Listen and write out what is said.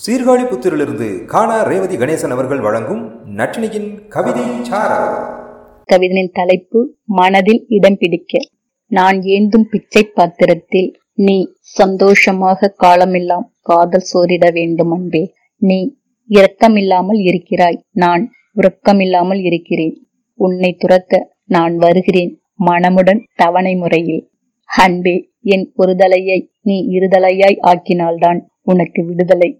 சீர்காழி புத்திரிலிருந்து காணா ரேவதி கணேசன் அவர்கள் வழங்கும் நட்டினியின் கவிதை கவிதனின் தலைப்பு மனதில் இடம் பிடிக்க. நான் ஏந்தும் பிச்சை பாத்திரத்தில் நீ சந்தோஷமாக காலமெல்லாம் காதல் சோரிட வேண்டும் அன்பே. நீ இரக்கமில்லாமல் இருக்கிறாய். நான் உறக்கமில்லாமல் இருக்கிறேன். உன்னை துரத்த நான் வருகிறேன் மனமுடன் தவணை முறையில். அன்பே என் ஒருதலையை நீ இருதலையாய் ஆக்கினால்தான் உனக்கு விடுதலை.